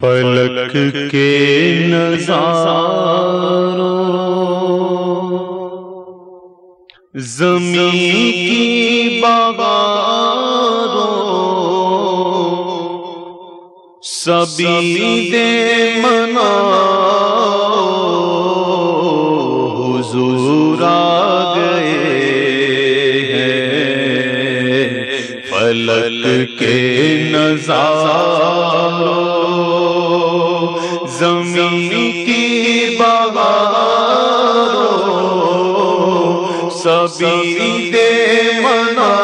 پلک کے نظاروں زمین کی بغاروں سبھی دے منا حضور آ گئے ہیں۔ فلک کے نظاروں زمین کی بغاروں سبھی دے منا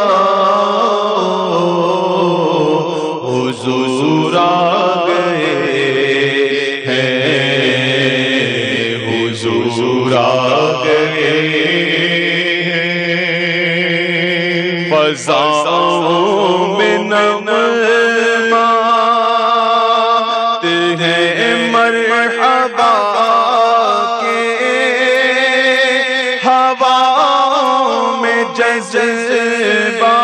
حضور آ گئے ہیں، حضور آ گئے ہیں۔ فضاؤں میں نغمات جذبات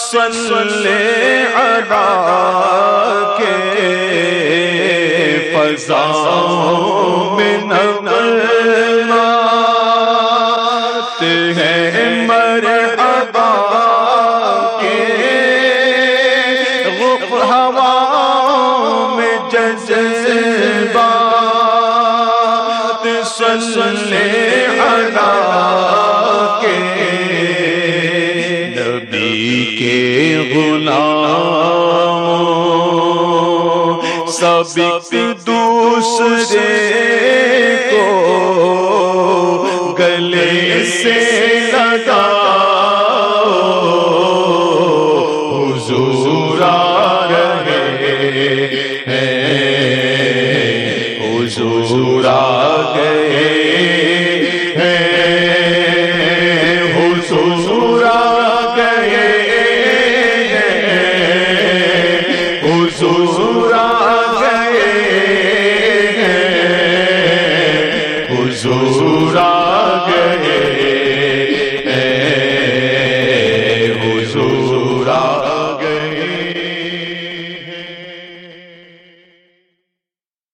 صلی علی کے فضاؤں میں نغمات ہیں مرحبا کے غف ہواؤں میں جذبات صلی علی نبی کے غلام سب دوسرے کو گلے سے لگا حضور آ رہے ہیں، حضور آ گئے رسول